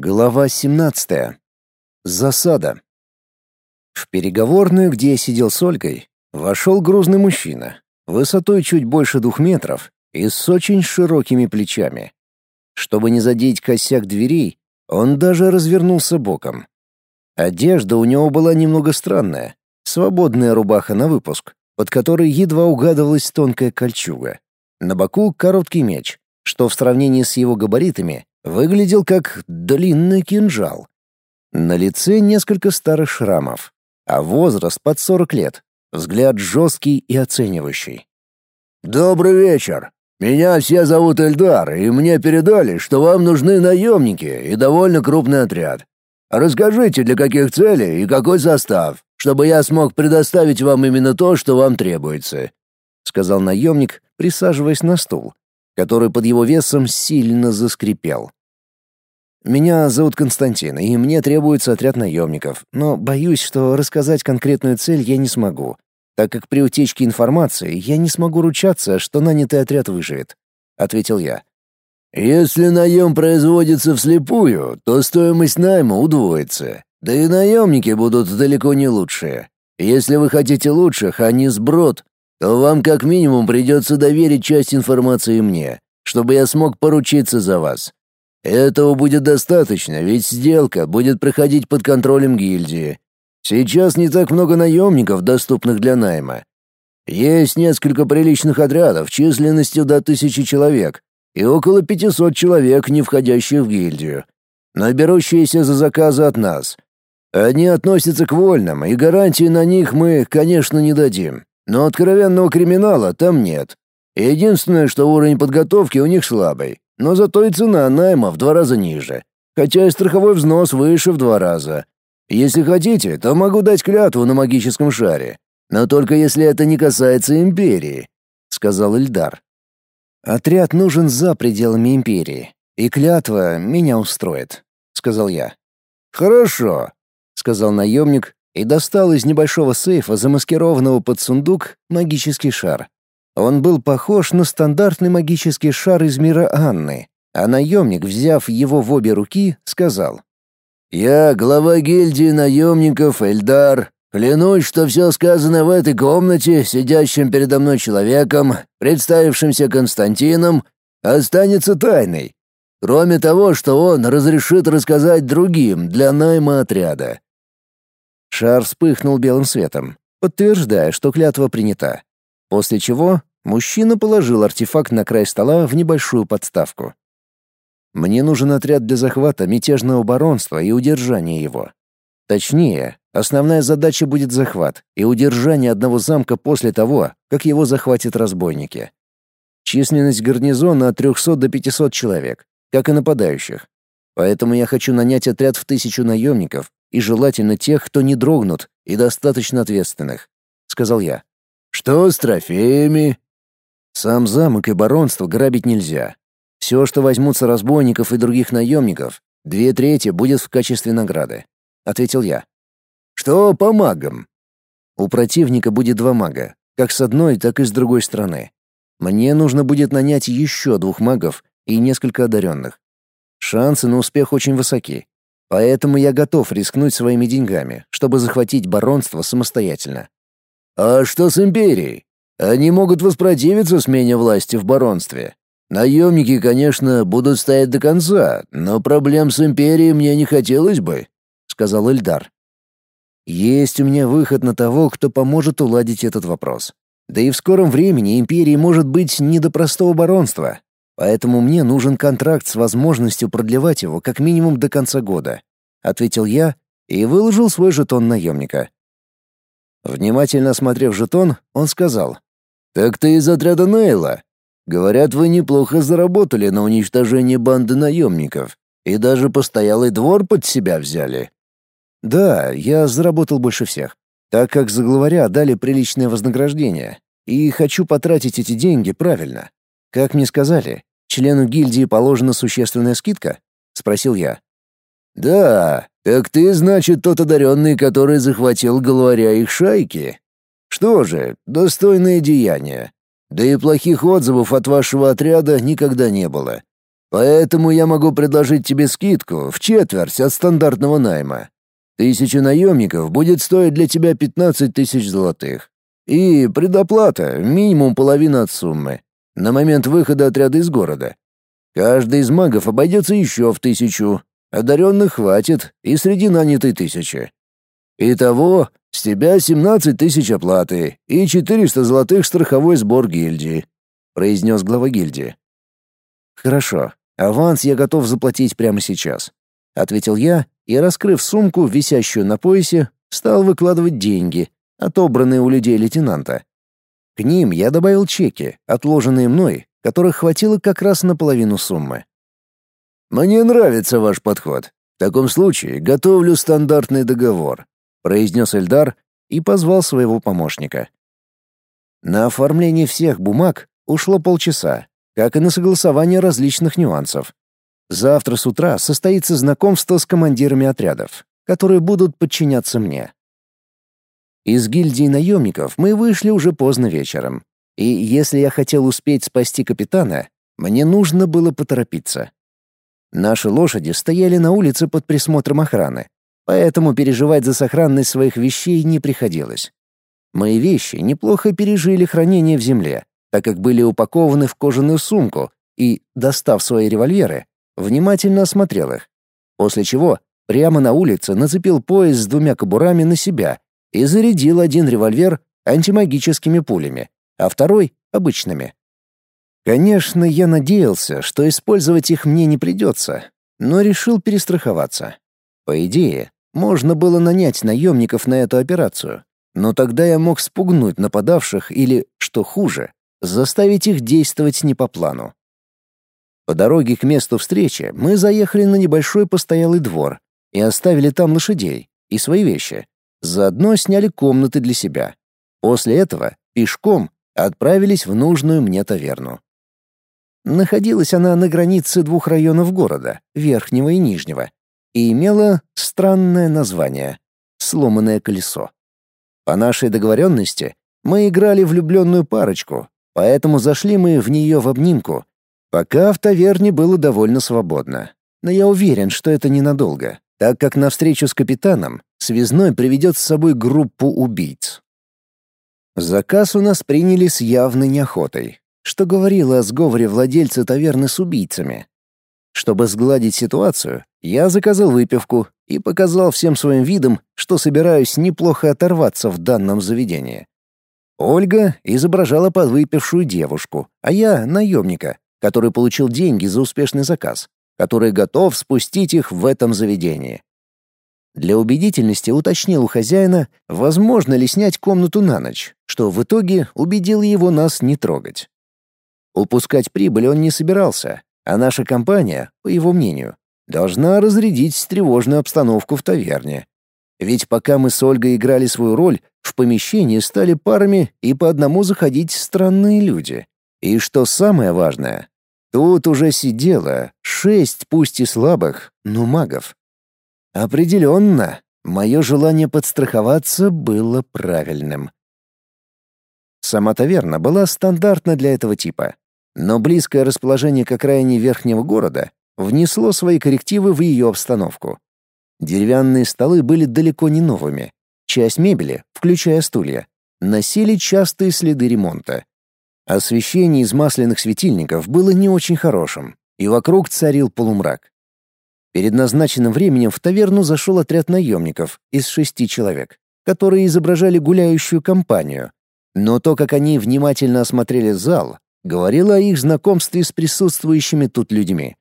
Глава 17. Засада. В переговорную, где я сидел с Ольгой, вошел грузный мужчина, высотой чуть больше двух метров и с очень широкими плечами. Чтобы не задеть косяк дверей, он даже развернулся боком. Одежда у него была немного странная. Свободная рубаха на выпуск, под которой едва угадывалась тонкая кольчуга. На боку короткий меч, что в сравнении с его габаритами выглядел как длинный кинжал. На лице несколько старых шрамов, а возраст под 40 лет. Взгляд жесткий и оценивающий. «Добрый вечер. Меня все зовут Эльдар, и мне передали, что вам нужны наемники и довольно крупный отряд. Расскажите, для каких целей и какой состав, чтобы я смог предоставить вам именно то, что вам требуется», — сказал наемник, присаживаясь на стул, который под его весом сильно заскрипел. «Меня зовут Константин, и мне требуется отряд наемников, но боюсь, что рассказать конкретную цель я не смогу, так как при утечке информации я не смогу ручаться, что нанятый отряд выживет», — ответил я. «Если наем производится вслепую, то стоимость найма удвоится, да и наемники будут далеко не лучшие. Если вы хотите лучших, а не сброд, то вам как минимум придется доверить часть информации мне, чтобы я смог поручиться за вас. Этого будет достаточно, ведь сделка будет проходить под контролем гильдии. Сейчас не так много наемников, доступных для найма. Есть несколько приличных отрядов численностью до тысячи человек и около 500 человек, не входящих в гильдию, но берущиеся за заказы от нас. Они относятся к вольным, и гарантии на них мы, конечно, не дадим. Но откровенного криминала там нет. Единственное, что уровень подготовки у них слабый, но зато и цена найма в два раза ниже, хотя и страховой взнос выше в два раза. Если хотите, то могу дать клятву на магическом шаре, но только если это не касается империи», — сказал Эльдар. «Отряд нужен за пределами империи, и клятва меня устроит», — сказал я. «Хорошо», — сказал наемник и достал из небольшого сейфа, замаскированного под сундук, магический шар. Он был похож на стандартный магический шар из мира Анны, а наемник, взяв его в обе руки, сказал. «Я глава гильдии наемников Эльдар. Клянусь, что все сказанное в этой комнате, сидящим передо мной человеком, представившимся Константином, останется тайной. Кроме того, что он разрешит рассказать другим для найма отряда. Шар вспыхнул белым светом, подтверждая, что клятва принята. После чего мужчина положил артефакт на край стола в небольшую подставку. Мне нужен отряд для захвата мятежного баронства и удержания его. Точнее, основная задача будет захват и удержание одного замка после того, как его захватят разбойники. Численность гарнизона от 300 до 500 человек, как и нападающих. Поэтому я хочу нанять отряд в тысячу наемников и желательно тех, кто не дрогнут и достаточно ответственных», — сказал я. «Что с трофеями?» «Сам замок и баронство грабить нельзя. Все, что возьмутся разбойников и других наемников, две трети будет в качестве награды», — ответил я. «Что по магам?» «У противника будет два мага, как с одной, так и с другой стороны. Мне нужно будет нанять еще двух магов и несколько одаренных. Шансы на успех очень высоки, Поэтому я готов рискнуть своими деньгами, чтобы захватить баронство самостоятельно. А что с империей? Они могут воспротивиться смене власти в баронстве. Наемники, конечно, будут стоять до конца, но проблем с империей мне не хотелось бы, сказал Эльдар. Есть у меня выход на того, кто поможет уладить этот вопрос. Да и в скором времени империи может быть не до простого баронства, Поэтому мне нужен контракт с возможностью продлевать его как минимум до конца года, ответил я и выложил свой жетон наемника. Внимательно осмотрев жетон, он сказал: "Так ты из отряда Нейла. Говорят, вы неплохо заработали на уничтожении банды наемников и даже постоялый двор под себя взяли". "Да, я заработал больше всех, так как за главаря дали приличное вознаграждение, и хочу потратить эти деньги правильно. Как мне сказали, члену гильдии положена существенная скидка?» — спросил я. «Да, так ты, значит, тот одаренный, который захватил главаря их шайки. Что же, достойное деяние. Да и плохих отзывов от вашего отряда никогда не было. Поэтому я могу предложить тебе скидку в четверть от стандартного найма. Тысяча наемников будет стоить для тебя 15 тысяч золотых. И предоплата минимум половина от суммы. На момент выхода отряда из города. Каждый из магов обойдется еще в тысячу. Одаренных хватит и среди нанятой тысячи. Итого, с тебя 17 тысяч оплаты и 400 золотых страховой сбор гильдии», — произнес глава гильдии. «Хорошо, аванс я готов заплатить прямо сейчас», — ответил я и, раскрыв сумку, висящую на поясе, стал выкладывать деньги, отобранные у людей лейтенанта. К ним я добавил чеки, отложенные мной, которых хватило как раз на половину суммы. «Мне нравится ваш подход. В таком случае готовлю стандартный договор», — произнес Эльдар и позвал своего помощника. На оформление всех бумаг ушло полчаса, как и на согласование различных нюансов. Завтра с утра состоится знакомство с командирами отрядов, которые будут подчиняться мне. Из гильдии наемников мы вышли уже поздно вечером, и если я хотел успеть спасти капитана, мне нужно было поторопиться. Наши лошади стояли на улице под присмотром охраны, поэтому переживать за сохранность своих вещей не приходилось. Мои вещи неплохо пережили хранение в земле, так как были упакованы в кожаную сумку и, достав свои револьверы, внимательно осмотрел их. После чего прямо на улице нацепил пояс с двумя кобурами на себя и зарядил один револьвер антимагическими пулями, а второй — обычными. Конечно, я надеялся, что использовать их мне не придется, но решил перестраховаться. По идее, можно было нанять наемников на эту операцию, но тогда я мог спугнуть нападавших или, что хуже, заставить их действовать не по плану. По дороге к месту встречи мы заехали на небольшой постоялый двор и оставили там лошадей и свои вещи. Заодно сняли комнаты для себя. После этого пешком отправились в нужную мне таверну. Находилась она на границе двух районов города, Верхнего и Нижнего, и имела странное название — «Сломанное колесо». По нашей договоренности мы играли влюбленную парочку, поэтому зашли мы в нее в обнимку. Пока в таверне было довольно свободно. Но я уверен, что это ненадолго, так как на встречу с капитаном связной приведет с собой группу убийц. Заказ у нас приняли с явной неохотой, что говорило о сговоре владельца таверны с убийцами. Чтобы сгладить ситуацию, я заказал выпивку и показал всем своим видом, что собираюсь неплохо оторваться в данном заведении. Ольга изображала подвыпившую девушку, а я — наемника, который получил деньги за успешный заказ, который готов спустить их в этом заведении. Для убедительности уточнил у хозяина, возможно ли снять комнату на ночь, что в итоге убедило его нас не трогать. Упускать прибыль он не собирался, а наша компания, по его мнению, должна разрядить тревожную обстановку в таверне, ведь пока мы с Ольгой играли свою роль, в помещении стали парами и по одному заходить странные люди. И что самое важное, тут уже сидело шесть, пусть и слабых, но магов. Определенно, мое желание подстраховаться было правильным. Сама таверна была стандартна для этого типа, но близкое расположение к окраине верхнего города внесло свои коррективы в ее обстановку. Деревянные столы были далеко не новыми. Часть мебели, включая стулья, носили частые следы ремонта. Освещение из масляных светильников было не очень хорошим, и вокруг царил полумрак. Перед назначенным временем в таверну зашел отряд наемников из шести человек, которые изображали гуляющую компанию. Но то, как они внимательно осмотрели зал, говорило о их знакомстве с присутствующими тут людьми.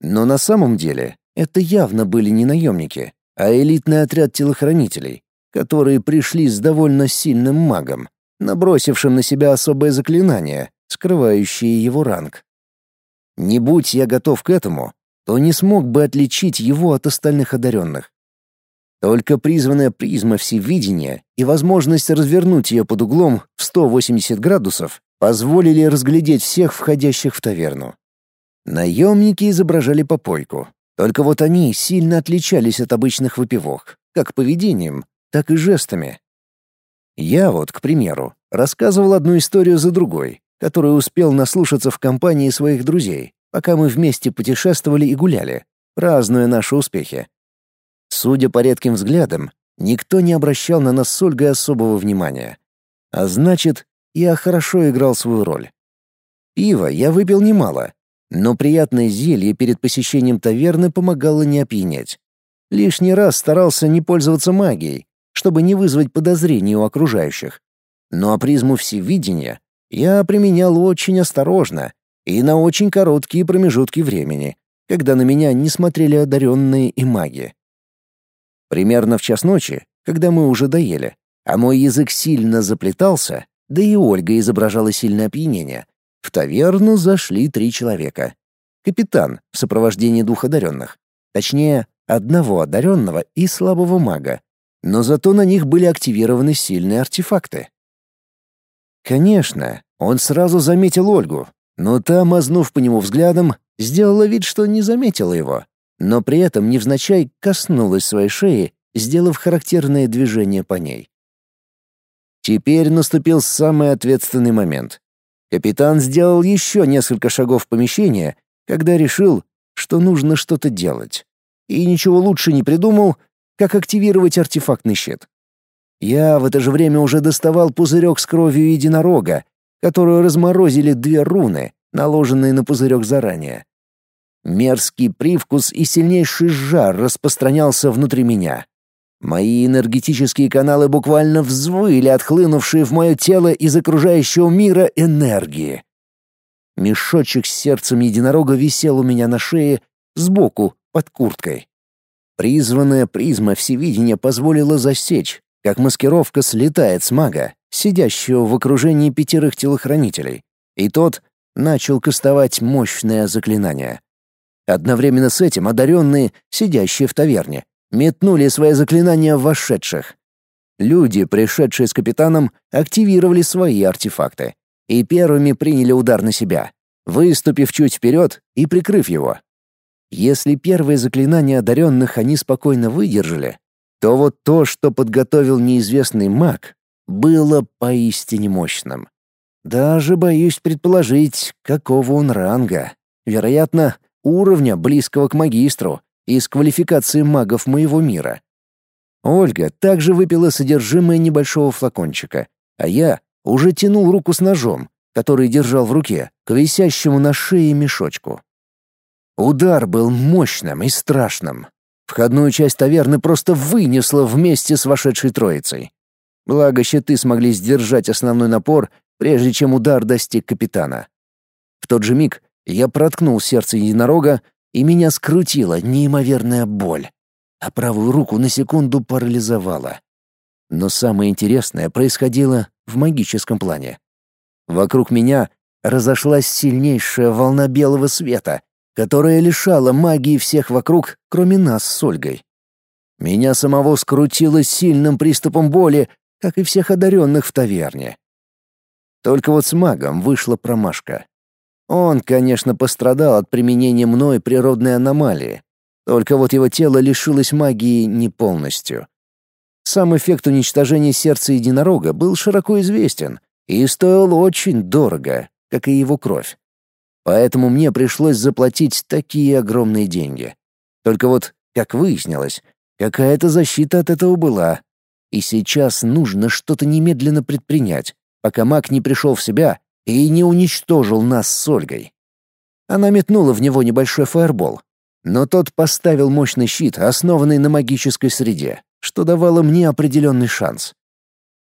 Но на самом деле это явно были не наемники, а элитный отряд телохранителей, которые пришли с довольно сильным магом, набросившим на себя особое заклинание, скрывающее его ранг. Не будь я готов к этому, то не смог бы отличить его от остальных одаренных. Только призванная призма всевидения и возможность развернуть ее под углом в 180 градусов позволили разглядеть всех входящих в таверну. Наемники изображали попойку, только вот они сильно отличались от обычных выпивок, как поведением, так и жестами. Я вот, к примеру, рассказывал одну историю за другой, которую успел наслушаться в компании своих друзей, пока мы вместе путешествовали и гуляли, празднуя наши успехи. Судя по редким взглядам, никто не обращал на нас с Ольгой особого внимания. А значит, я хорошо играл свою роль. Пива я выпил немало, но приятное зелье перед посещением таверны помогало не опьянеть. Лишний раз старался не пользоваться магией, чтобы не вызвать подозрений у окружающих. Но призму всевидения я применял очень осторожно и на очень короткие промежутки времени, когда на меня не смотрели одаренные и маги. Примерно в час ночи, когда мы уже доели, а мой язык сильно заплетался, да и Ольга изображала сильное опьянение, в таверну зашли три человека. Капитан в сопровождении двух одаренных. Точнее, одного одаренного и слабого мага. Но зато на них были активированы сильные артефакты. Конечно, он сразу заметил Ольгу, но та, мазнув по нему взглядом, сделала вид, что не заметила его, но при этом невзначай коснулась своей шеи, сделав характерное движение по ней. Теперь наступил самый ответственный момент. Капитан сделал еще несколько шагов в помещение, когда решил, что нужно что-то делать. И ничего лучше не придумал, как активировать артефактный щит. Я в это же время уже доставал пузырек с кровью единорога, которую разморозили две руны, наложенные на пузырек заранее. Мерзкий привкус и сильнейший жар распространялся внутри меня. Мои энергетические каналы буквально взвыли, отхлынувшие в мое тело из окружающего мира энергии. Мешочек с сердцем единорога висел у меня на шее, сбоку, под курткой. Призванная призма всевидения позволила засечь, как маскировка слетает с мага, сидящего в окружении пятерых телохранителей, и тот начал кастовать мощное заклинание. Одновременно с этим одаренные, сидящие в таверне, метнули свои заклинания в вошедших. Люди, пришедшие с капитаном, активировали свои артефакты и первыми приняли удар на себя, выступив чуть вперед и прикрыв его. Если первые заклинания одаренных они спокойно выдержали, то вот то, что подготовил неизвестный маг, было поистине мощным. Даже боюсь предположить, какого он ранга. Вероятно, уровня, близкого к магистру, из квалификации магов моего мира. Ольга также выпила содержимое небольшого флакончика, а я уже тянул руку с ножом, который держал в руке, к висящему на шее мешочку. Удар был мощным и страшным. Входную часть таверны просто вынесло вместе с вошедшей троицей. Благо, щиты смогли сдержать основной напор, прежде чем удар достиг капитана. В тот же миг я проткнул сердце единорога, и меня скрутила неимоверная боль, а правую руку на секунду парализовала. Но самое интересное происходило в магическом плане. Вокруг меня разошлась сильнейшая волна белого света, которая лишала магии всех вокруг, кроме нас с Ольгой. Меня самого скрутило сильным приступом боли, как и всех одаренных в таверне. Только вот с магом вышла промашка. Он, конечно, пострадал от применения мной природной аномалии, только вот его тело лишилось магии не полностью. Сам эффект уничтожения сердца единорога был широко известен и стоил очень дорого, как и его кровь. Поэтому мне пришлось заплатить такие огромные деньги. Только вот, как выяснилось, какая-то защита от этого была. И сейчас нужно что-то немедленно предпринять, пока маг не пришел в себя и не уничтожил нас с Ольгой. Она метнула в него небольшой фаербол, но тот поставил мощный щит, основанный на магической среде, что давало мне определенный шанс.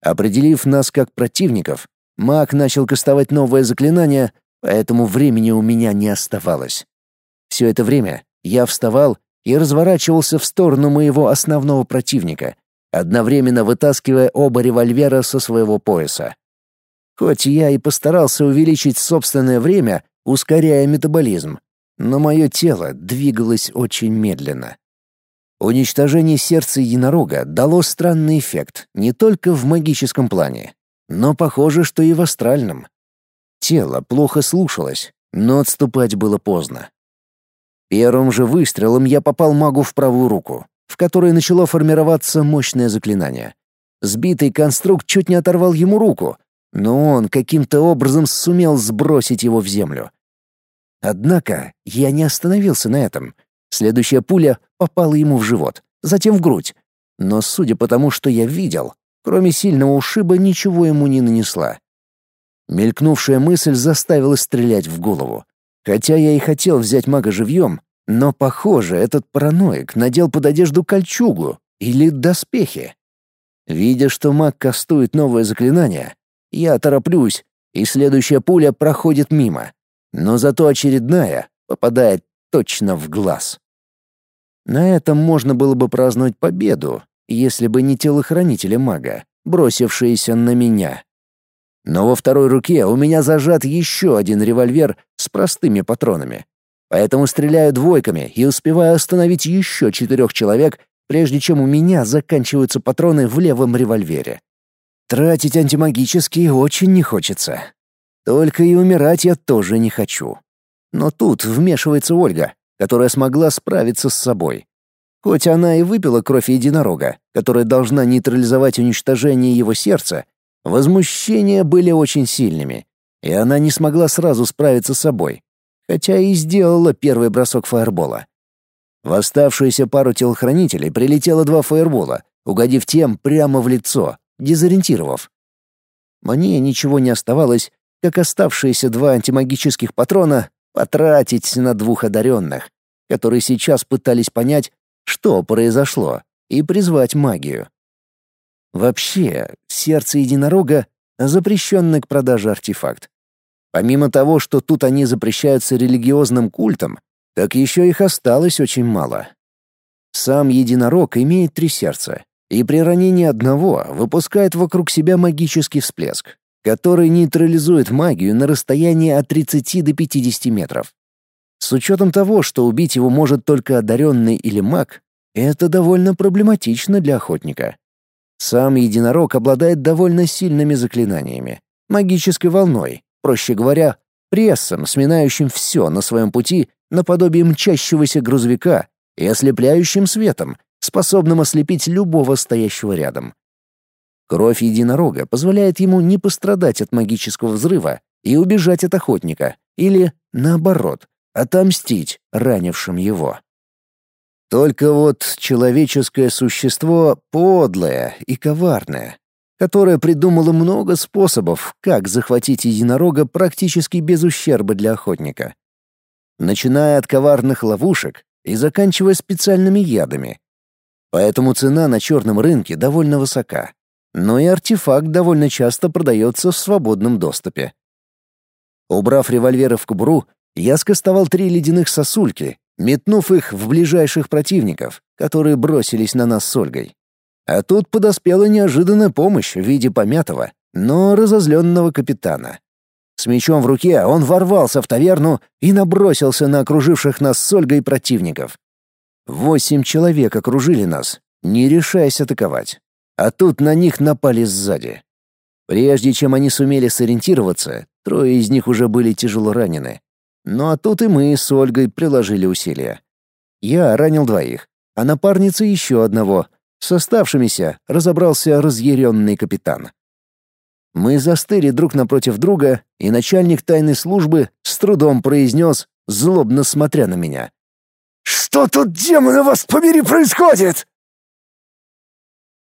Определив нас как противников, маг начал кастовать новое заклинание, поэтому времени у меня не оставалось. Все это время я вставал и разворачивался в сторону моего основного противника, одновременно вытаскивая оба револьвера со своего пояса. Хоть я и постарался увеличить собственное время, ускоряя метаболизм, но мое тело двигалось очень медленно. Уничтожение сердца единорога дало странный эффект не только в магическом плане, но похоже, что и в астральном. Тело плохо слушалось, но отступать было поздно. Первым же выстрелом я попал магу в правую руку, в которой начало формироваться мощное заклинание. Сбитый конструкт чуть не оторвал ему руку, но он каким-то образом сумел сбросить его в землю. Однако я не остановился на этом. Следующая пуля попала ему в живот, затем в грудь. Но судя по тому, что я видел, кроме сильного ушиба ничего ему не нанесла. Мелькнувшая мысль заставила стрелять в голову. Хотя я и хотел взять мага живьем, но, похоже, этот параноик надел под одежду кольчугу или доспехи. Видя, что маг кастует новое заклинание, я тороплюсь, и следующая пуля проходит мимо но зато очередная попадает точно в глаз. На этом можно было бы праздновать победу, если бы не телохранители мага, бросившиеся на меня. Но во второй руке у меня зажат еще один револьвер с простыми патронами. Поэтому стреляю двойками и успеваю остановить еще четырех человек, прежде чем у меня заканчиваются патроны в левом револьвере. Тратить антимагические очень не хочется. Только и умирать я тоже не хочу. Но тут вмешивается Ольга, которая смогла справиться с собой. Хоть она и выпила кровь единорога, которая должна нейтрализовать уничтожение его сердца, возмущения были очень сильными, и она не смогла сразу справиться с собой, хотя и сделала первый бросок фаербола. В оставшуюся пару телохранителей прилетело два фаербола, угодив тем прямо в лицо, дезориентировав. Мне ничего не оставалось, как оставшиеся два антимагических патрона потратить на двух одаренных, которые сейчас пытались понять, что произошло, и призвать магию. Вообще, сердце единорога — запрещенный к продаже артефакт. Помимо того, что тут они запрещаются религиозным культом, так еще их осталось очень мало. Сам единорог имеет три сердца, и при ранении одного выпускает вокруг себя магический всплеск, который нейтрализует магию на расстоянии от 30 до 50 метров. С учетом того, что убить его может только одаренный или маг, это довольно проблематично для охотника. Сам единорог обладает довольно сильными заклинаниями, магической волной, проще говоря, прессом, сминающим все на своем пути наподобие мчащегося грузовика и ослепляющим светом, способным ослепить любого стоящего рядом. Кровь единорога позволяет ему не пострадать от магического взрыва и убежать от охотника, или, наоборот, отомстить ранившим его. Только вот человеческое существо подлое и коварное, которое придумало много способов, как захватить единорога практически без ущерба для охотника. Начиная от коварных ловушек и заканчивая специальными ядами. Поэтому цена на черном рынке довольно высока но и артефакт довольно часто продается в свободном доступе. Убрав револьверы в кобуру, я скостовал три ледяных сосульки, метнув их в ближайших противников, которые бросились на нас с Ольгой. А тут подоспела неожиданная помощь в виде помятого, но разозленного капитана. С мечом в руке он ворвался в таверну и набросился на окруживших нас с Ольгой противников. Восемь человек окружили нас, не решаясь атаковать а тут на них напали сзади. Прежде чем они сумели сориентироваться, трое из них уже были тяжело ранены. Ну а тут и мы с Ольгой приложили усилия. Я ранил двоих, а напарница еще одного. С оставшимися разобрался разъяренный капитан. Мы застыли друг напротив друга, и начальник тайной службы с трудом произнес, злобно смотря на меня. «Что тут, демона вас побери, происходит?»